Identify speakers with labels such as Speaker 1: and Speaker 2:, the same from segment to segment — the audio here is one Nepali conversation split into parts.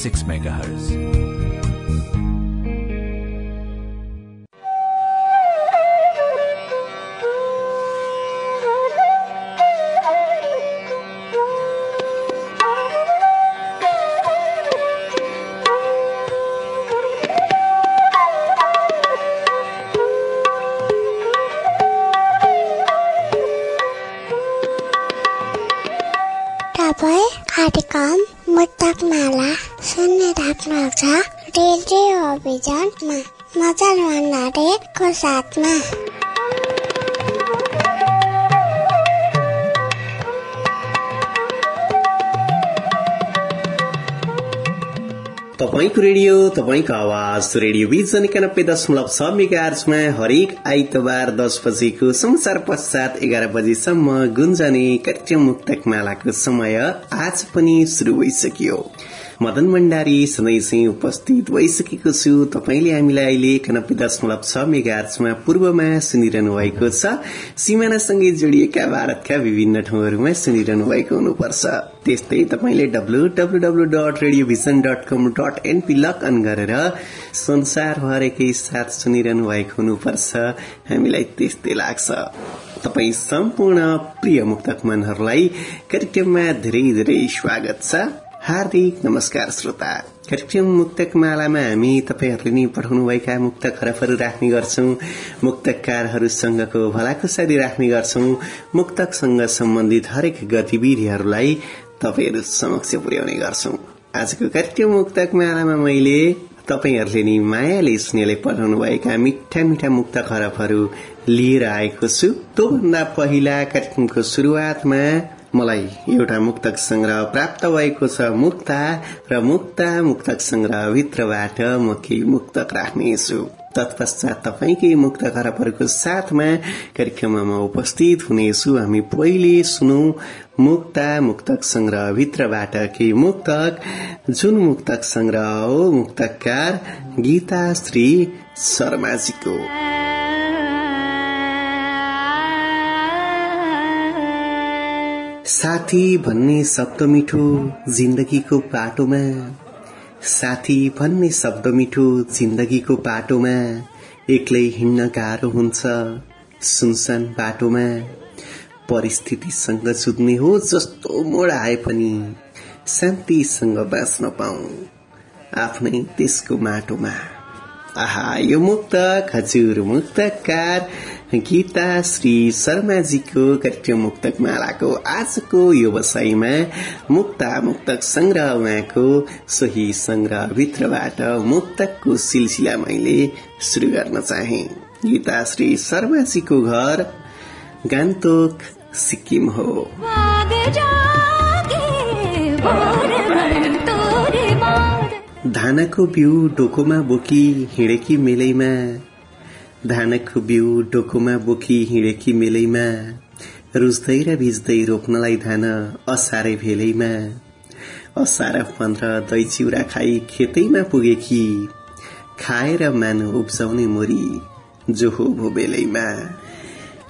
Speaker 1: 6 MHz.
Speaker 2: साथमा?
Speaker 3: तपाईँको रेडियो तपाईँको आवाज रेडियो भिजन एकानब्बे दशमलव छ मेगार्समा हरेक आइतबार दस बजेको समाचार पश्चात एघार बजेसम्म गुन्जने कार्यक्रम मुक्तक मालाको समय आज पनि शुरू भइसक्यो। मदन भण्डारी सधैँ उपस्थित भइसकेको छु। तपाईँले हामीलाई अहिले एकानब्बे दशमलव छ मेगार्चमा पूर्वमा सुनिरहनु भएको छ। सिमानासँगै जोडिएका भारतका विभिन्न ठाउँहरूमा सुनिरहनु भएको हुनुपर्छ। त्यस्तै तपाईँले W W W dot radio vision dot com dot NP log on गरेर संसारभरेकै साथ सुनिरहनु भएको हुनुपर्छ। हामीलाई त्यस्तै लाग्छ। तपाई सम्पूर्ण प्रिय मुक्तक मनहरूलाई कार्यक्रममा धेरै धेरै स्वागत छ। हार्दिक नमस्कार श्रोता। कार्यक्रम मुक्तक मालामा हामी तपाईँहरूले नै पठाउनुभएका मुक्त खरबहरू राख्ने गर्छौं। मुक्तकारहरूसँगको भलाकुसारी राख्ने गर्छौं। मुक्तकसँग सम्बन्धित हरेक गतिविधिहरूलाई तपाईँहरू समक्ष पुर्याउने गर्छौं। आजको कार्यक्रम मुक्तक मालामा मैले तपाईँहरूले नि मायाले स्नेहले पठाउनुभएका मिठा मिठा मुक्त खरबहरू लिएर आएको छु। त्योभन्दा पहिला कार्यक्रमको शुरूआतमा मलाई एउटा मुक्तक संग्रह प्राप्त भएको छ। मुक्ता र मुक्ता मुक्तक संग्रह भित्रबाट म केही मुक्तक राख्नेछु? तत्पश्चात तपाईँकै मुक्त खराबहरूको साथमा कार्यक्रममा उपस्थित हुनेछु। हामी पहिले सुनौ मुक्ता मुक्तक संग्रह भित्रबाट केही मुक्तक? जुन मुक्तक संग्रह हो मुक्तकार गीता श्री शर्माजीको। साथी भन्ने शब्द मिठो जिन्दगीको बाटोमा। साथी भन्ने शब्द मिठो जिन्दगीको बाटोमा। एक्लै हिँड्न गाह्रो हुन्छ सुनसान बाटोमा। परिस्थितिसँग जुझ्ने हो जस्तो मोड आए पनि शान्तिसँग बाँच्न पाऊ आफ्नै त्यसको माटोमा। आहा यो मुक्तक हजुर मुक्तकार गीता श्री शर्माजीको कार्यक्रम मुक्तक मालाको आजको यो वसाईमा मुक्ता मुक्तक संग्रह उहाँको सोही संग्रह भित्रबाट मुक्तकको सिलसिला मैले शुरू गर्न चाहे गीता श्री शर्माजीको घर गान्तोक सिक्किम हो धानको बिउ डोकोमा बोकी हिँडेकी मेलैमा। धानको बिउ डोकोमा बोकी हिँडेकी मेलैमा। रुच्दै र भिज्दै रोप्नलाई धान असारे भेलैमा। असार पन्ध्र दही चिउरा खाई खेतैमा पुगेकी। खाएर मानु उब्जाउने मोरी जो हो भो बेलैमा।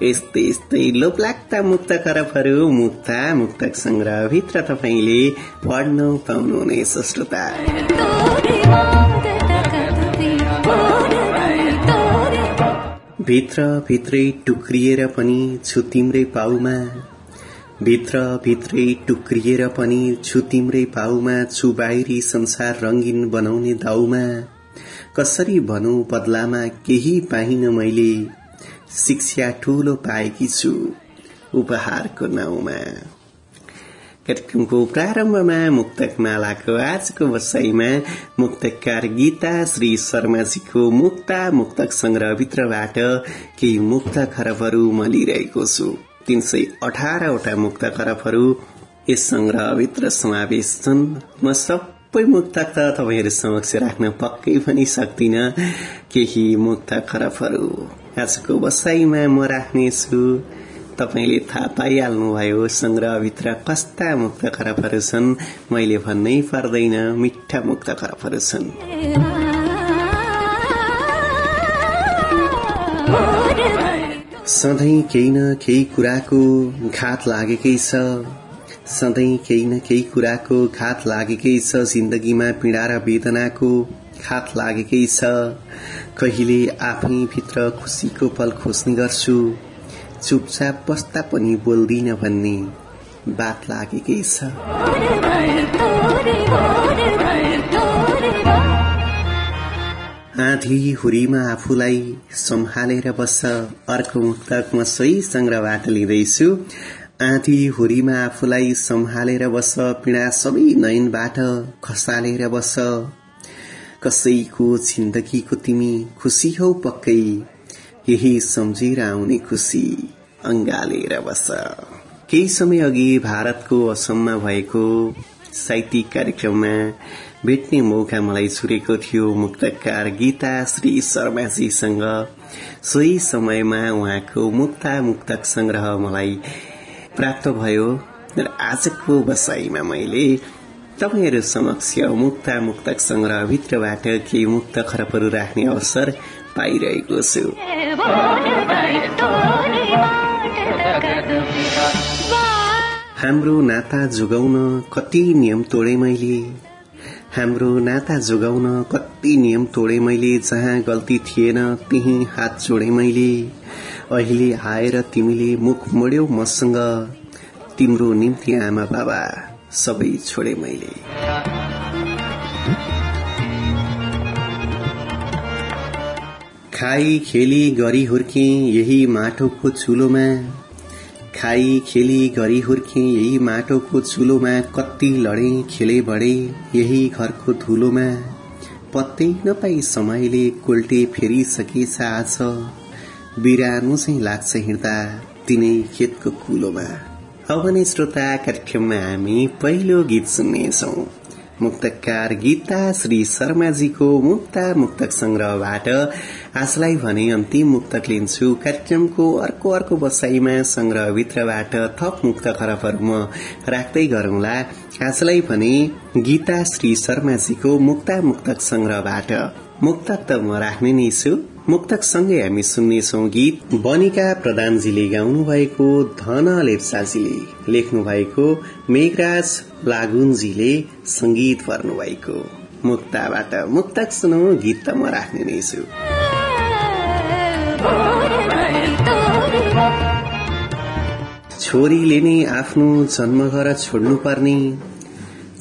Speaker 3: यस्तै यस्तै लोपलाग्दा मुक्त करफहरू मुक्ता मुक्तक संग्रह भित्र तपाईँले पढ्न पाउनुहुनेछ श्रोता भित्र भित्रै टुक्रिएर पनि छु तिम्रै पाउमा भित्र भित्रै टुक्रिएर पनि छु तिम्रै पाउमा छु बाहिरी संसार रंगीन बनाउने दाउमा कसरी भनौ बदलामा केही पाइन मैले शिक्षा ठूलो पाएकी छु उपहारको नाउँमा। कार्यक्रमको प्रारम्भमा मुक्तक मालाको आजको वसाईमा मुक्तकार गीता श्री शर्माजीको मुक्ता मुक्तक संग्रहभित्रबाट केही मुक्त खरबहरू म लिइरहेको छु। तीन सय अठारवटा मुक्त खरबहरू यस संग्रहभित्र समावेश छन्। म सबै मुक्तक त तपाईँहरू समक्ष राख्न पक्कै पनि सक्दिन। केही मुक्त खरबहरू आजको वसाईमा म राख्नेछु तपाईँले थाहा पाइहाल्नुभयो संग्रहभित्र कस्ता मुक्त खरबहरू छन् मैले भन्नै पर्दैन मिठा मुक्त खरबहरू छन् सधैँ केही न केही कुराको घात लागेकै छ सधैँ केही न केही कुराको घात लागेकै छ जिन्दगीमा पीडा र वेदनाको घात लागेकै छ कहिले आफै भित्र खुसीको पल खोज्ने गर्छु? चुपचाप बस्दा पनि बोल्दिन भन्ने बात लागेकै छ। आधी हुरीमा आफूलाई सम्हालेर बस्छ। अर्को मुक्तक म सोही संग्रहबाट लिँदैछु। आधी हुरीमा आफूलाई सम्हालेर बस्छ। पीडा सबै नयनबाट खसालेर बस्छ। कसैको जिन्दगीको तिमी खुसी हौ पक्कै। यही सम्झेर आउने खुसी अंगालेर बस। केही समय अघि भारतको असममा भएको साहित्यिक कार्यक्रममा भेट्ने मौका मलाई छुरेको थियो मुक्तकार गीता श्री शर्माजीसँग। सोही समयमा उहाँको मुक्ता मुक्तक संग्रह मलाई प्राप्त भयो। र आजको बसाईमा मैले तपाईँहरू समक्ष मुक्ता मुक्तक संग्रहभित्रबाट केही मुक्त खरबहरू राख्ने अवसर पाइरहेको छु। हाम्रो नाता जोगाउन कति नियम तोडे मैले? हाम्रो नाता जोगाउन कति नियम तोडे मैले? जहाँ गल्ती थिएन त्यही हात जोडे मैले। अहिले आएर तिमीले मुख मोड्यौ मसँग। तिम्रो निम्ति आमा बाबा। सबै छोडे मैले। खाई खेली गरी हुर्के यही माटोको चुलोमा खाई खेली गरी हुर्के यही माटोको चुलोमा कति लडे खेले बढे यही घरको धुलोमा। पत्तै नपाई समयले कोल्टे फेरिसकेछ आज बिरानो चाहिँ लाग्छ हिँड्दा तिनै खेतको कुलोमा। अब नै श्रोता कार्यक्रममा हामी पहिलो गीत सुन्नेछौं। मुक्तकार गीता श्री शर्माजीको मुक्ता मुक्तक संग्रहबाट आजलाई भने अन्तिम मुक्तक लिन्छु। कार्यक्रमको अर्को अर्को बसाईमा संग्रहभित्रबाट थप मुक्त खरबहरू म राख्दै गरौंला। आजलाई भने गीता श्री शर्माजीको मुक्ता मुक्तक संग्रहबाट मुक्तक त म राख्ने नै छु। मुक्तक सँगै हामी सुन्नेछौ गीत बनिका प्रधानजीले गाउनु भएको धन लेप्साजीले लेख्नु भएको मेघराज लागुनजीले संगीत भएको मुक्ताबाट मुक्तक सुनौ गीत त म राख्ने नै छु। छोरीले नै आफ्नो जन्मघर छोड्नु पर्ने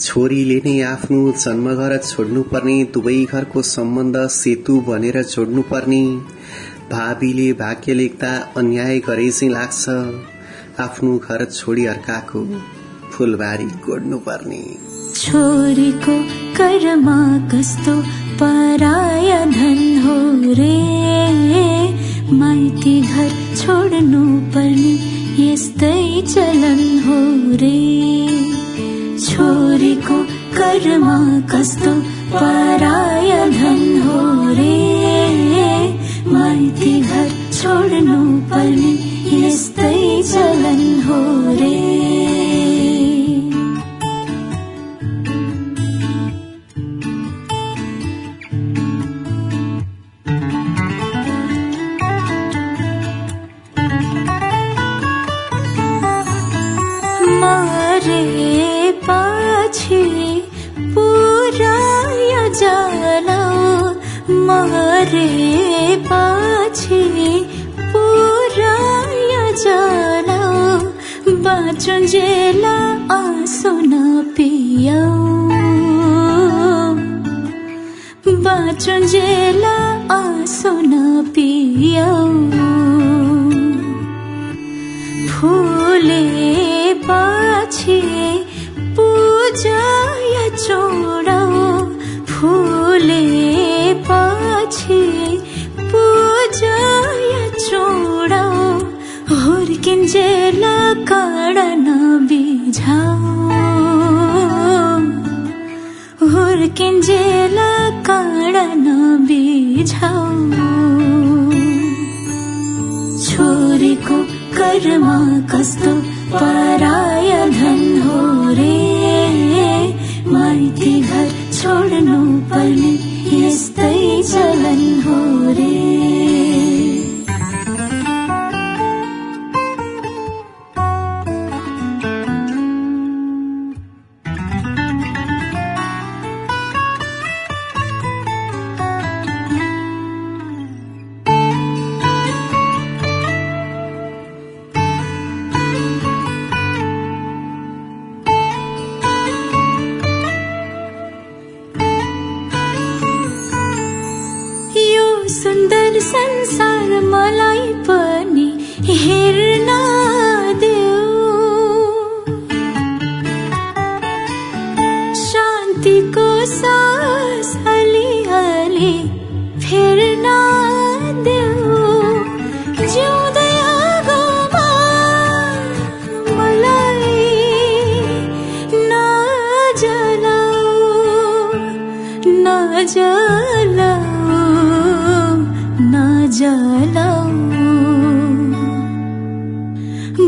Speaker 3: छोरीले नै आफ्नो जन्मघर छोड्नु पर्ने दुवै घरको सम्बन्ध सेतु बनेर जोड्नु पर्ने भावीले भाग्य लेख्दा अन्याय गरे चाहिँ लाग्छ। आफ्नो घर छोडी अर्काको फुलबारी गोड्नु पर्ने
Speaker 2: छोरीको कर्मा कस्तो पराय धन हो रे? माइती घर छोड्नु पर्ने यस्तै चलन हो रे? छोरीको कर्म कस्तो पराय धन हो रे? माइती घर छोड्नु पर्ने यस्तै चलन हो रे। बाँचुन्जेला आँसु नपियौ फुले पछि पूजा चोडौ। फुले पछि पूजाय चोडा। हुर्किन्जेल काडन बिझाउ हुर्किन्जेल काडन बिझाउ छोरीको कर्म कस्तो पराय धन हो रे माइती घर छोड्नु पर्ने यस्तै चलन हो रे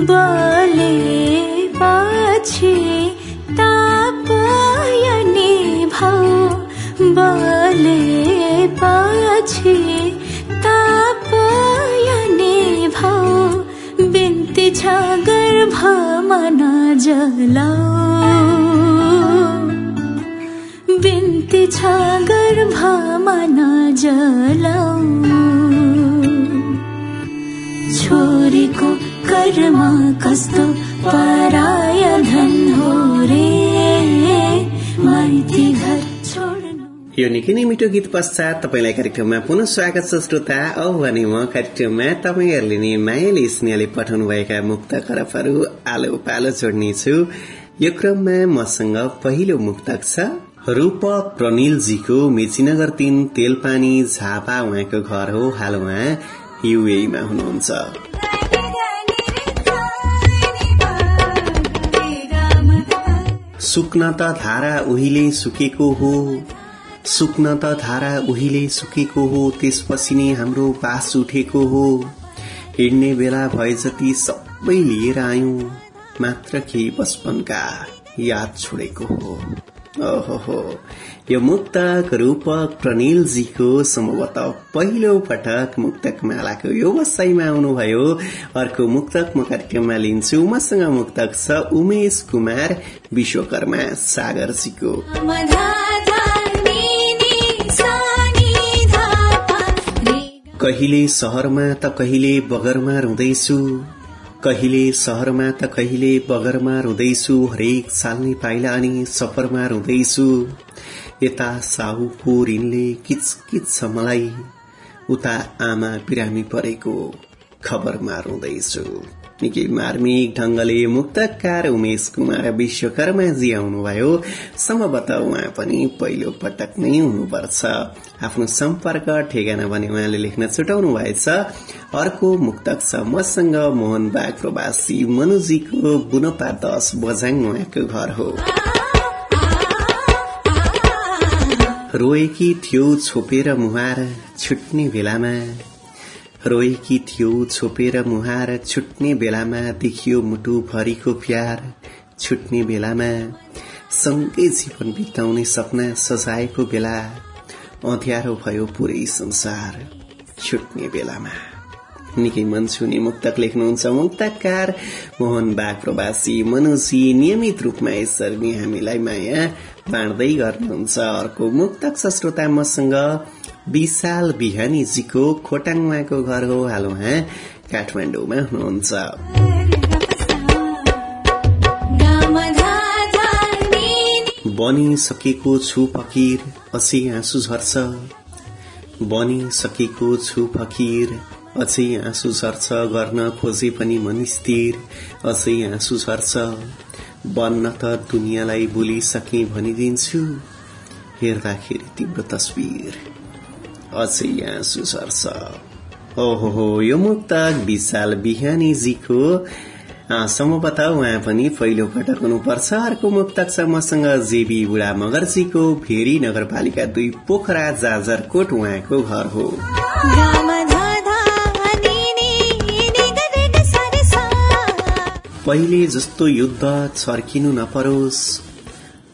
Speaker 2: बले पछि तापयने भाउ बले पछि तापयने भाउ बिन्ती छ गर्भमा नजलाऊ बिन्ती गर्भमा छोरीको कर्म कस्तो पराय धन हो रे? माइती घर
Speaker 3: यो निकै नै मिठो गीत पश्चात तपाईँलाई कार्यक्रममा पुनः स्वागत छ श्रोता। औ भने म कार्यक्रममा तपाईँहरूले नै मायाले स्नेहले पठाउनुभएका मुक्त करफहरू आलो पालो जोड्नेछु। यो क्रममा मसँग पहिलो मुक्तक छ। रूपक प्रनिलजीको मेचीनगर तीन तेलपानी झापा उहाँको घर हो। हाल उहाँ युएमा हुनुहुन्छ। सुक्न त धारा उहिले सुकेको हो। सुक्न त धारा उहिले सुकेको हो। त्यसपछि नै हाम्रो बास उठेको हो। हिँड्ने बेला भए जति सबै लिएर आयौं मात्र केही बचपनका याद छोडेको हो। यो मुक्तक रूपक प्रणिलजीको सम्भवतः पहिलो पटक मुक्तक मालाको यो वसाईमा आउनुभयो। अर्को मुक्तक म कार्यक्रममा लिन्छु मसँग मुक्तक छ उमेश कुमार विश्वकर्मा सागरजीको। कहिले सहरमा त कहिले बगरमा रुँदैछु। कहिले सहरमा त कहिले बगरमा रुँदैछु हरेक साल्ने पाइला अनि सफरमा रुँदैछु। यता साहुको ऋणले किचकिच छ मलाई उता आमा बिरामी परेको खबरमा रुँदैछु। निकै मार्मिक ढंगले मुक्तकार उमेश कुमार विश्वकर्माजी आउनुभयो सम्भवतः उहाँ पनि पहिलो पटक नै हुनुपर्छ। आफ्नो सम्पर्क ठेगाना भने उहाँले लेख्न छुटाउनु भएछ। अर्को मुक्तक छ मसँग मोहन बाग प्रवासी मनुजीको बुनपा दश बझाङ उहाँको घर हो। रोएकी थियो छोपेर मुहार छुट्ने बेलामा रोएकी थियो छोपेर मुहार छुट्ने बेलामा देखियो मुटु भरिको प्यार। छुट्ने बेलामा सँगै जीवन बिताउने सपना सजाएको बेला अँध्यारो भयो पुरै संसार। छुट्ने बेलामा निकै मन छुने मुक्तक लेख्नुहुन्छ मुक्तकार मोहन बाग प्रवासी मनोजी। नियमित रूपमा यसरी हामीलाई माया बाँड्दै गर्नुहुन्छ। अर्को मुक्तक श्रोता मसँग विशाल बिहानीजीको खोटाङमाको घर हो। हाल उहाँ काठमाडौँमा हुनुहुन्छ। बनिसकेको छु फकीर अझै आँसु झर्छ। बनिसकेको छु फकीर अझै आँसु झर्छ। गर्न खोजे पनि मन स्थिर अझै आँसु झर्छ। बन्न त दुनियाँलाई बोलिसके भनिदिन्छु। हेर्दाखेरि तिम्रो तस्विर। आँसु ओहो हो यो मुक्तक विशाल बिहानीजीको सम्भवतः उहाँ पनि पहिलो पटक हुनुपर्छ। अर्को मुक्तक छ मसँग जेबी बुढा मगर्जीको भेरी नगरपालिका दुई पोखरा जाजरकोट उहाँको घर हो। पहिले जस्तो युद्ध चर्किनु नपरोस्।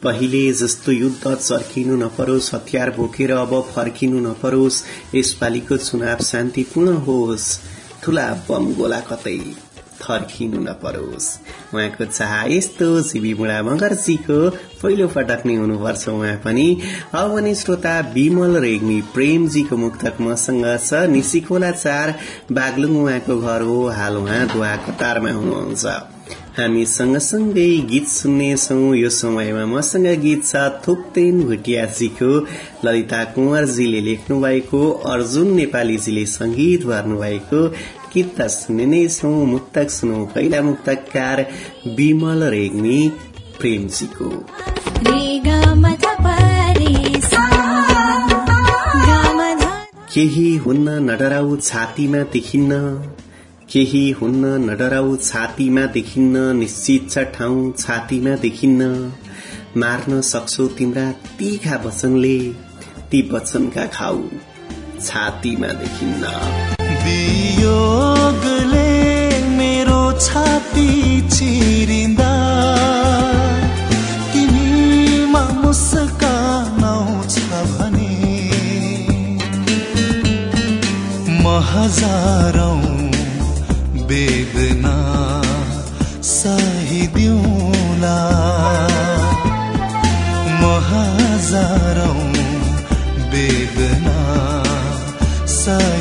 Speaker 3: पहिले जस्तो युद्ध चर्किनु नपरोस् हतियार बोकेर अब फर्किनु नपरोस् यसपालिको चुनाव शान्तिपूर्ण होस् ठूला बम गोला कतै थर्किनु नपरोस्। उहाँको चाह यस्तो सिबी बुढा मगर्जीको पहिलो पटक नै हुनुपर्छ उहाँ पनि। अब श्रोता विमल रेग्मी प्रेमजीको मुक्तक मसँग छ निसिखोला चार बागलुङ उहाँको घर हो हाल उहाँ दुवा कतारमा हुनुहुन्छ। हामी सँगसँगै गीत सुन्नेछौ। यो समयमा मसँग गीत छ थोक्तेन भुटियाजीको ललिता कुंवरजीले लेख्नु भएको अर्जुन नेपालीजीले संगीत भर्नु भएको गीत त सुन्ने नै छौ। मुक्तक सुनौ। पहिला मुक्तकार विमल रेग्मी प्रेमजीको। केही हुन्न नडराउ छातीमा देखिन्न। केही हुन्न नडराउ छातीमा देखिन्न निश्चित छ ठाउँ छातीमा देखिन्न। मार्न सक्छौ तिम्रा तीखा वचनले ती वचनका खाउ छातीमा देखिन्न।
Speaker 4: मेरो छाती चिरिँदा हजारौँ वेदना सहिदिउँला म हजारौँ वेदना सहिदिउँला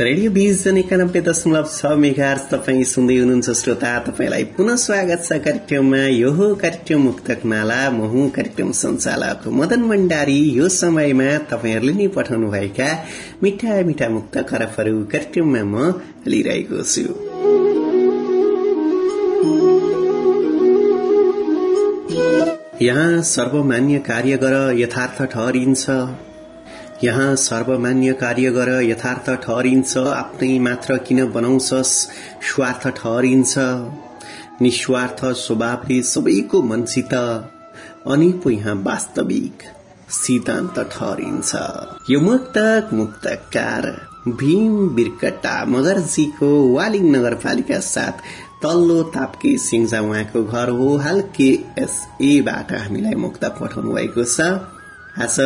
Speaker 3: रेडियो भिजन एकानब्बे दशमलव छ मेघार्स तपाईँ सुन्दै हुनुहुन्छ श्रोता तपाईँलाई पुनः स्वागत छ कार्यक्रममा। यो हो कार्यक्रम मुक्तक माला महु कार्यक्रम संचालक मदन भण्डारी। यो समयमा तपाईँहरूले नै पठाउनु भएका मिठा मिठा मुक्त खरबहरू कार्यक्रममा म लिइरहेको छु। यहाँ सर्वमान्य कार्य गर यथार्थ ठहरिन्छ। यहाँ सर्वमान्य कार्य गर यथार्थ ठहरिन्छ आफ्नै मात्र किन बनाउँछस्? स्वार्थ ठहरिन्छ। निस्वार्थ स्वभावले सबैको मनसित। अनि पो यहाँ वास्तविक सिद्धान्त ठहरिन्छ। यो मुक्तक मुक्तकार भीम बिर्कटा मगर्जीको वालिङ नगरपालिका साथ तल्लो तापके सिङ्जा उहाँको घर हो। हाल केएसएबाट हामीलाई मुक्तक पठाउनु भएको छ। आज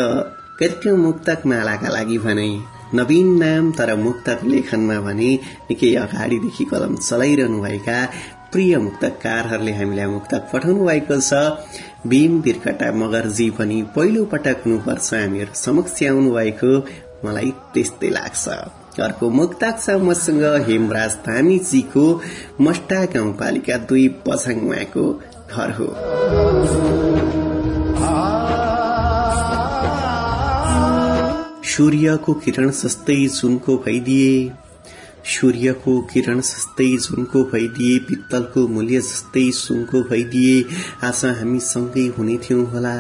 Speaker 3: कार्यक्रम मुक्तक मालाका लागि भने नवीन नाम तर मुक्तक लेखनमा भने निकै अगाडिदेखि कलम चलाइरहनुभएका प्रिय मुक्तकारहरूले हामीलाई मुक्तक पठाउनु भएको छ। भीम बिर्कटा मगरजी पनि पहिलो पटक हुनुपर्छ हामीहरू समक्ष आउनु भएको मलाई त्यस्तै लाग्छ। अर्को मुक्तक छ मसँग हेमराज धामीजीको मस्टा गाउँपालिका दुई पछाङ उहाँको घर हो। सूर्यको किरण सस्तै सुनको भइदिए। सूर्यको किरण सस्तै जुनको भइदिए पित्तलको मूल्य जस्तै सुनको भइदिए। आज हामी सँगै हुने थियौं होला।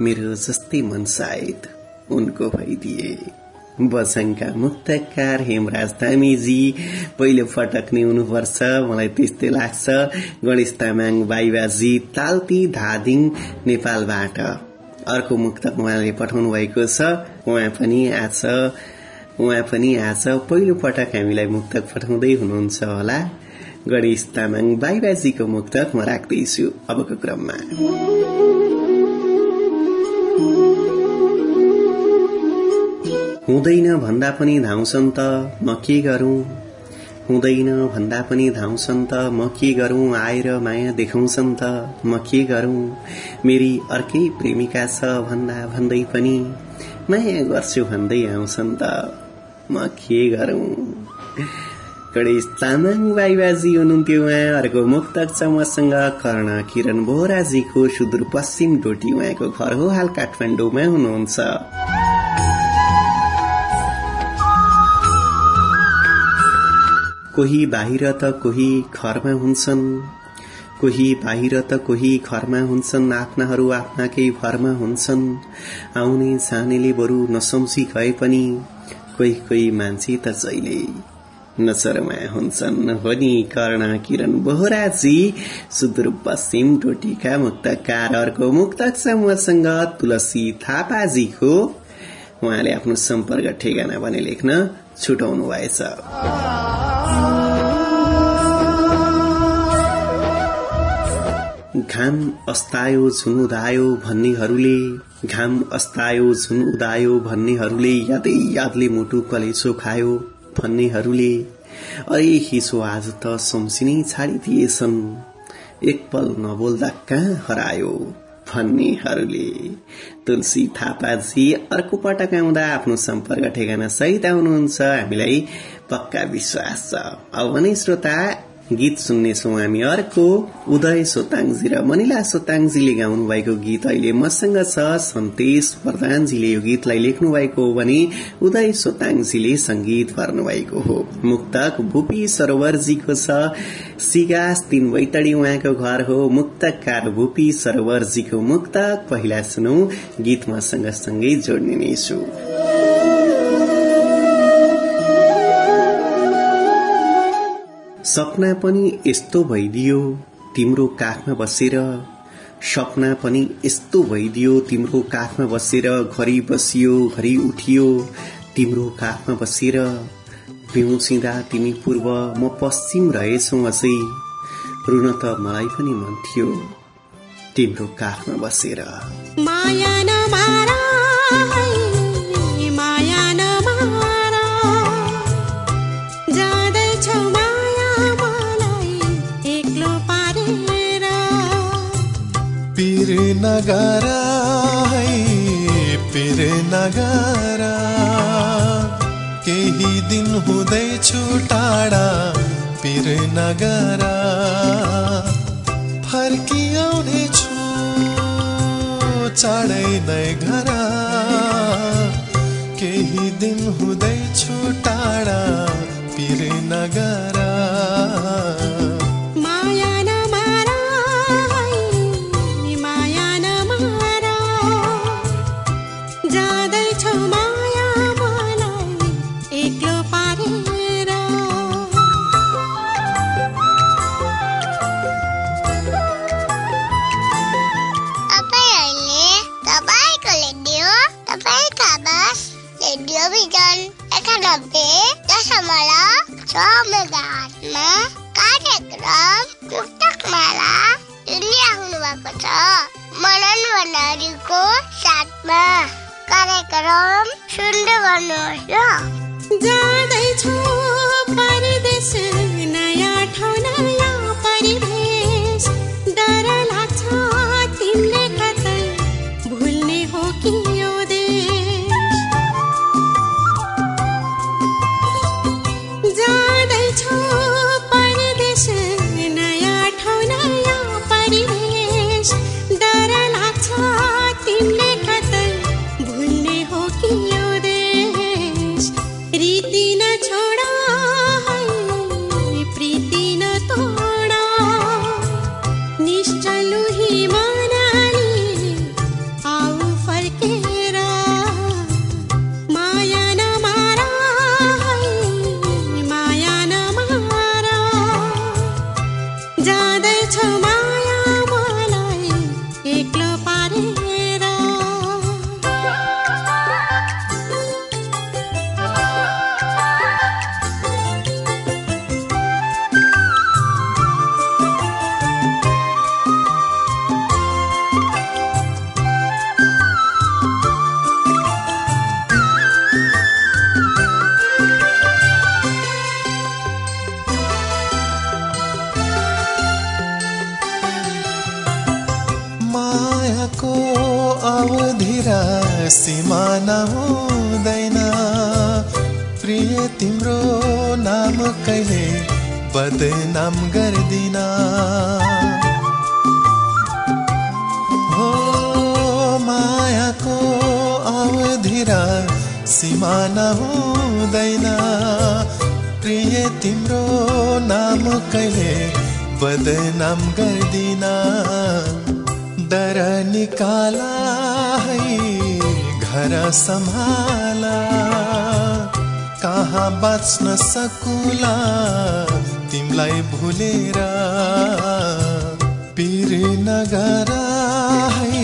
Speaker 3: मेरो जस्तै मन सायद उनको भइदिए। बसङका मुक्तकार हेमराज तामीजी पहिलो पटक नै हुनुपर्छ मलाई त्यस्तै लाग्छ। गणेश तामाङ बाइबाजी तालती धादिङ नेपालबाट। अर्को मुक्तक उहाँले पठाउनु भएको छ। उहाँ पनि आज उहाँ पनि आज पहिलो पटक हामीलाई मुक्तक पठाउँदै हुनुहुन्छ होला। गणेश तामाङ बाइबाजीको मुक्तक म राख्दैछु अबको क्रममा। हुँदैन भन्दा पनि धाउँछन् त। म के गरौं? हुँदैन भन्दा पनि धाउँछन् त। म के गरौं? आएर माया देखाउँछन् त। म के गरौं? मेरी अर्कै प्रेमिका छ भन्दा भन्दै पनि माया गर्छु भन्दै आउँछन् त। म के गरौं? गणेश तामाङ बाइबाजी हुनुहुन्थ्यो उहाँ अर्को मुक्तक छ मसँग कर्ण किरण बोहराजीको सुदूरपश्चिम डोटी उहाँको घर हो हाल काठमाडौँमा हुनुहुन्छ। कोही बाहिर त कोही घरमा हुन्छन्। कोही बाहिर त कोही घरमा हुन्छन्। आफ्नाहरू आफ्नाकै भरमा हुन्छन्। आउने जानेले बरु नसम्झी गए पनि कोही कोही मान्छे त जहिले नचरमा हुन्छन्। हो नि कर्ण किरण बोहराजी सुदूरपश्चिम टोटीका मुक्तकार। अर्को मुक्तक छ मसँग तुलसी थापाजीको उहाँले आफ्नो सम्पर्क ठेगाना भने लेख्न छुटाउनु भएछ। घाम अस्तायो झुन उदायो भन्नेहरूले घाम अस्तायो झुन उदायो भन्नेहरूले यादै यादले मुटु कलेसो खायो भन्नेहरूले अरे हिसो आज त सम्सिनै छाडिदिएछन् एक पल नबोल्दा कहाँ हरायो भन्नेहरूले। तुलसी थापाजी अर्को पटक आउँदा आफ्नो सम्पर्क ठेगाना सहित आउनुहुन्छ। हामीलाई पक्का विश्वास छ। अब भने श्रोता गीत सुन्नेछौ हामी अर्को उदय सोताङजी र मनिला सोताङजीले गाउनु भएको गीत अहिले मसँग छ। सन्तेश प्रधानजीले यो गीतलाई लेख्नु भएको हो भने उदय सोताङजीले संगीत भर्नु भएको हो। मुक्तक भूपी सरोवरजीको छ। सिगास तीन वैतडी उहाँको घर हो। मुक्तकार भूपी सरोवरजीको मुक्तक। पहिला सुनौ गीत मसँग सँगै जोड्ने नै छु। सपना पनि यस्तो भइदियो तिम्रो काखमा बसेर। सपना पनि यस्तो भइदियो तिम्रो काखमा बसेर। घरि बसियो घरि उठियो तिम्रो काखमा बसेर। बिउसिँदा तिमी पूर्व म पश्चिम रहेछौ अझै। रुन त मलाई पनि मन थियो तिम्रो काखमा बसेर।
Speaker 5: माया
Speaker 4: नगरा केही दिन हुँदैछु टाढा पीर नगरा। फर्किआउने छु चाँडै नै घर। केही दिन हुँदैछु टाढा पीर नगरा।
Speaker 6: रेडियो विजन एकानब्बे दशमलव छ
Speaker 5: मेगामा कार्यक्रम पुस्तक माला भएको छ मन भण्डारीको साथमा कार्यक्रम सुन्दै गर्नुहोस् घर सम्हाला कहाँ बाँच्न सकुला तिमीलाई भुलेर पिर नगर है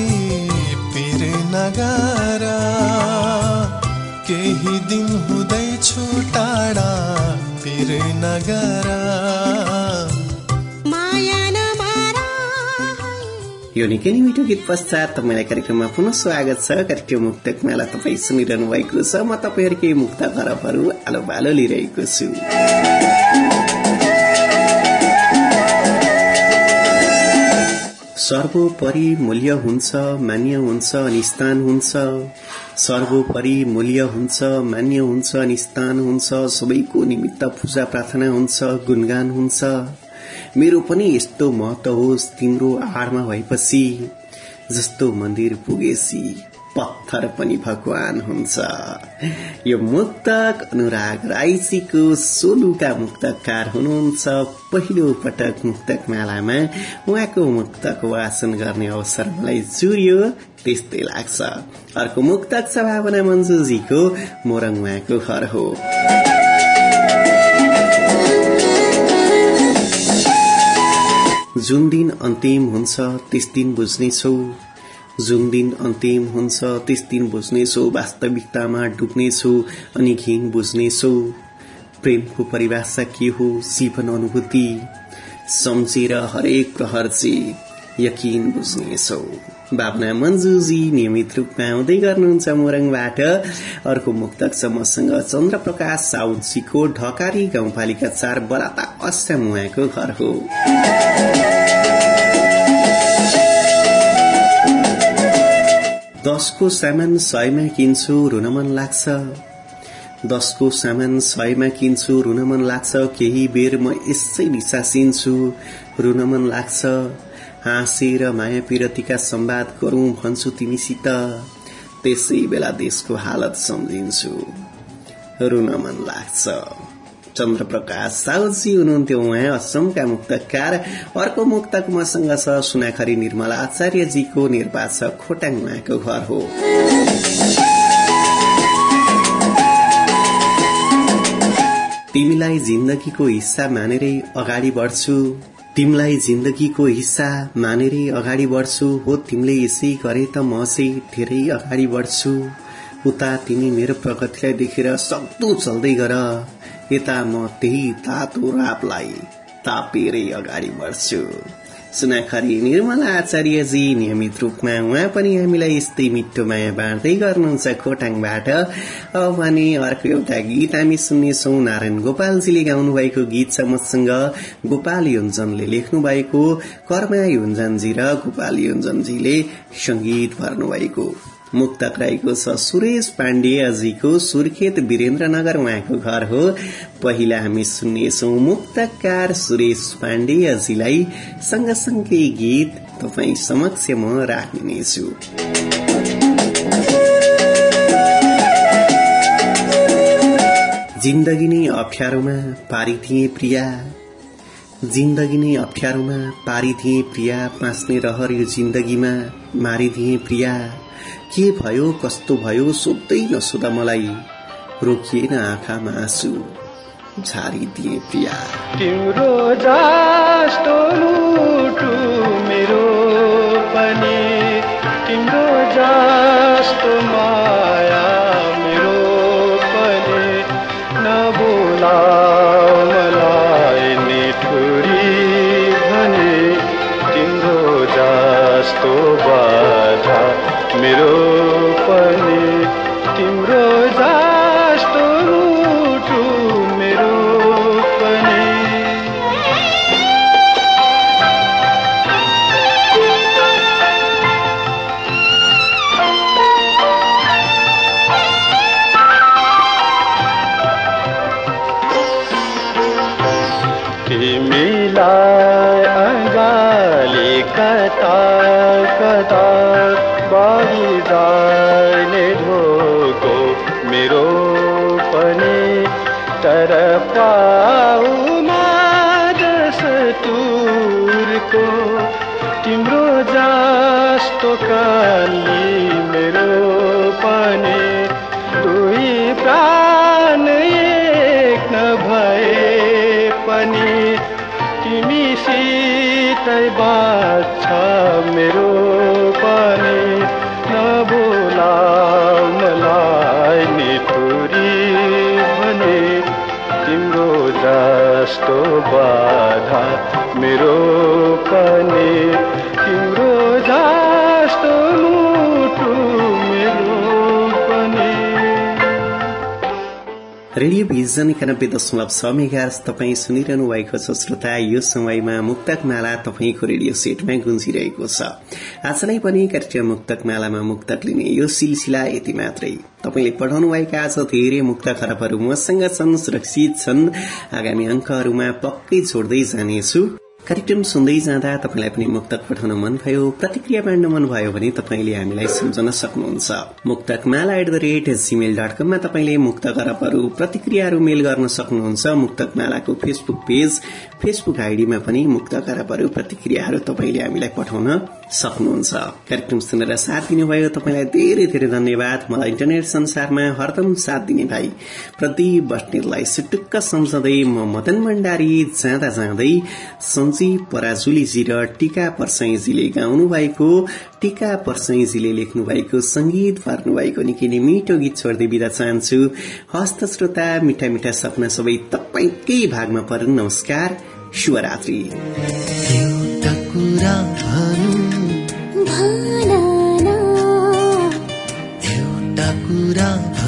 Speaker 5: पिर नगर। केही दिन हुँदैछु टाढा पिर नगर।
Speaker 3: यो निकै नै मिठो गीत पश्चात तपाईँलाई कार्यक्रममा पुनः स्वागत छ। कार्यक्रम मुक्तक मेला तपाईँ सुनिरहनु भएको छ। म तपाईँहरूकै मुक्त खरबहरू आलो बालो लिइरहेको छु। सर्वोपरि मूल्य हुन्छ मान्य हुन्छ अनि स्थान हुन्छ। सर्वोपरि मूल्य हुन्छ मान्य हुन्छ अनि स्थान हुन्छ। सबैको निमित्त पूजा प्रार्थना हुन्छ गुणगान हुन्छ। मेरो पनि यस्तो महत्व होस् तिम्रो आडमा भएपछि जस्तो मन्दिर पुगेसी पत्थर पनि भगवान हुन्छ। यो मुक्तक अनुराग राईजीको सोलुका मुक्तकार हुनुहुन्छ। पहिलो पटक मुक्तक मेलामा उहाँको मुक्तक वाचन गर्ने अवसर मलाई जुरियो त्यस्तै लाग्छ। अर्को मुक्तक छ भावना मन्जुजीको मोरङ उहाँको घर हो। जुन दिन अन्तिम हुन्छ त्यस दिन बुझ्नेछौ। जुन दिन अन्तिम हुन्छ त्यस दिन बुझ्नेछौ। वास्तविकतामा डुब्नेछौ अनि घिन बुझ्नेछौ। प्रेमको परिभाषा के हो? जीवन अनुभूति। सम्झेर हरेक प्रहर चाहिँ यकिन बुझ्नेछौ। भावना मन्जुजी नियमित रूपमा आउँदै गर्नुहुन्छ मोरङबाट। अर्को मुक्तक छ मसँग चन्द्र प्रकाश साउदजीको ढकारी गाउँपालिका चार बराता उहाँको घर हो। दसको सामान सयमा किन्छु रुन मन लाग्छ। दसको सामान सयमा किन्छु रुन मन लाग्छ। केही बेर म यसै निसासिन्छु रुन मन लाग्छ। हाँसेर माया पिरतीका संवाद गरौं भन्छु तिमीसित। त्यसै बेला देशको हालत सम्झिन्छु। रुन मन लाग्छ। चन्द्र प्रकाश साउजी हुनुहुन्थ्यो उहाँ असमका मुक्तकार। अर्को मुक्तक मसँग छ सुनाखरी निर्मला आचार्यजीको निर्वाचक खोटाङ उहाँको घर हो। तिमीलाई जिन्दगीको हिस्सा मानेरै अगाडि बढ्छु। तिमीलाई जिन्दगीको हिस्सा मानेरै अगाडि बढ्छु। हो तिमीले यसै गरे त म चाहिँ धेरै अगाडि बढ्छु। उता तिमी मेरो प्रगतिलाई देखेर सक्दो चल्दै गर। यता म त्यही तातो रापलाई तापेरै अगाडि बढ्छु। सुनाखरी निर्मला आचार्यजी नियमित रूपमा उहाँ पनि हामीलाई यस्तै मिठो माया बाँड्दै गर्नुहुन्छ खोटाङबाट भने अर्को एउटा गीत हामी सुन्नेछौ नारायण गोपालजीले गाउनु भएको गीत छ मसँग गोपाल योन्जनले लेख्नु भएको कर्मा योन्जनजी र गोपाल योन्जनजीले संगीत भर्नुभएको मुक्तक रहेको छ। सुरेश पाण्डेयजीको सुर्खेत वीरेन्द्रनगर उहाँको घर हो। पहिला हामी सुन्नेछौ मुक्तकार सुरेश पाण्डेयजीलाई सँगसँगै गीत तपाईँ समक्ष म राख्नेछु। जिन्दगी नै अप्ठ्यारोमा पारिदिए प्रिया। जिन्दगी नै अप्ठ्यारोमा पारिदिए प्रिया। बाँच्ने रहर यो जिन्दगीमा मारिदिए प्रिया। के भयो कस्तो भयो सोध्दै नसोधा मलाई। रोकिएन आँखामा आँसु। झारिदिए प्रिया।
Speaker 7: तिम्रो जस्तो मुटु मेरो पनि। तिम्रो जस्तो माया मेरो पनि। नबोला मलाई निठुरी भने। तिम्रो जस्तो बाधा मेरो मेरो पनि तिम्रो जस्तो मुटु मेरो पनि।
Speaker 3: रेडियो भिजन एकानब्बे दशमलव छ मेगार्स तपाईँ सुनिरहनु भएको छ श्रोता। यो समयमा मुक्तक माला तपाईँको रेडियो सेटमा गुन्जिरहेको छ। आजलाई पनि कार्यक्रम मुक्तक मालामा मुक्तक लिने यो सिलसिला यति मात्रै। तपाईँले पठाउनुभएका आज धेरै मुक्त खरबहरू मसँग छन् सुरक्षित छन्। आगामी अंकहरूमा पक्कै जोड्दै जानेछु। कार्यक्रम सुन्दै जाँदा तपाईँलाई पनि मुक्तक पठाउन मन भयो प्रतिक्रिया बाँड्न मन भयो भने तपाईँले हामीलाई सम्झन सक्नुहुन्छ। मुक्तक माला at the rate gmail dot कममा तपाईँले मुक्त खरबहरू प्रतिक्रियाहरू मेल गर्न सक्नुहुन्छ। मुक्तक मालाको फेसबुक पेज फेसबुक आइडीमा पनि मुक्त खरबहरू प्रतिक्रियाहरू तपाईँले हामीलाई पठाउन सक्नुहुन्छ। कार्यक्रम सुनेर साथ दिनुभयो। तपाईँलाई धेरै धेरै धन्यवाद। मलाई इन्टरनेट संसारमा हरदम साथ दिने भाइ। प्रदीप बस्नेतलाई सुटुक्क सम्झँदै म मदन भण्डारी जाँदा जाँदै सन्जी पराजुलीजी र टीका पर्साईजीले गाउनु भएको टीका पर्साईजीले लेख्नु भएको संगीत भर्नु भएको निकै नै मिठो गीत छोड्दै बिदा चाहन्छु। हस्त श्रोता मिठा मिठा सपना सबै तपाईँकै भागमा परन् नमस्कार। शुभरात्री।
Speaker 4: एउटा कुरा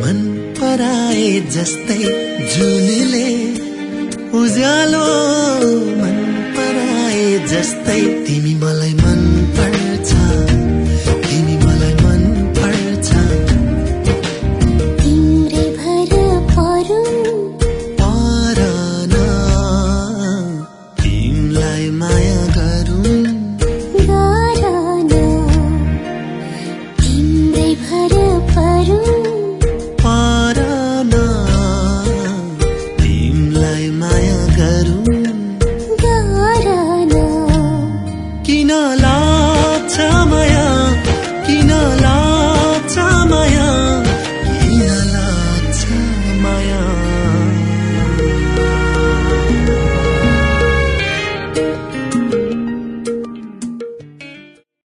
Speaker 4: मन पराए जस्तै जुनले उज्यालो। मन पराए जस्तै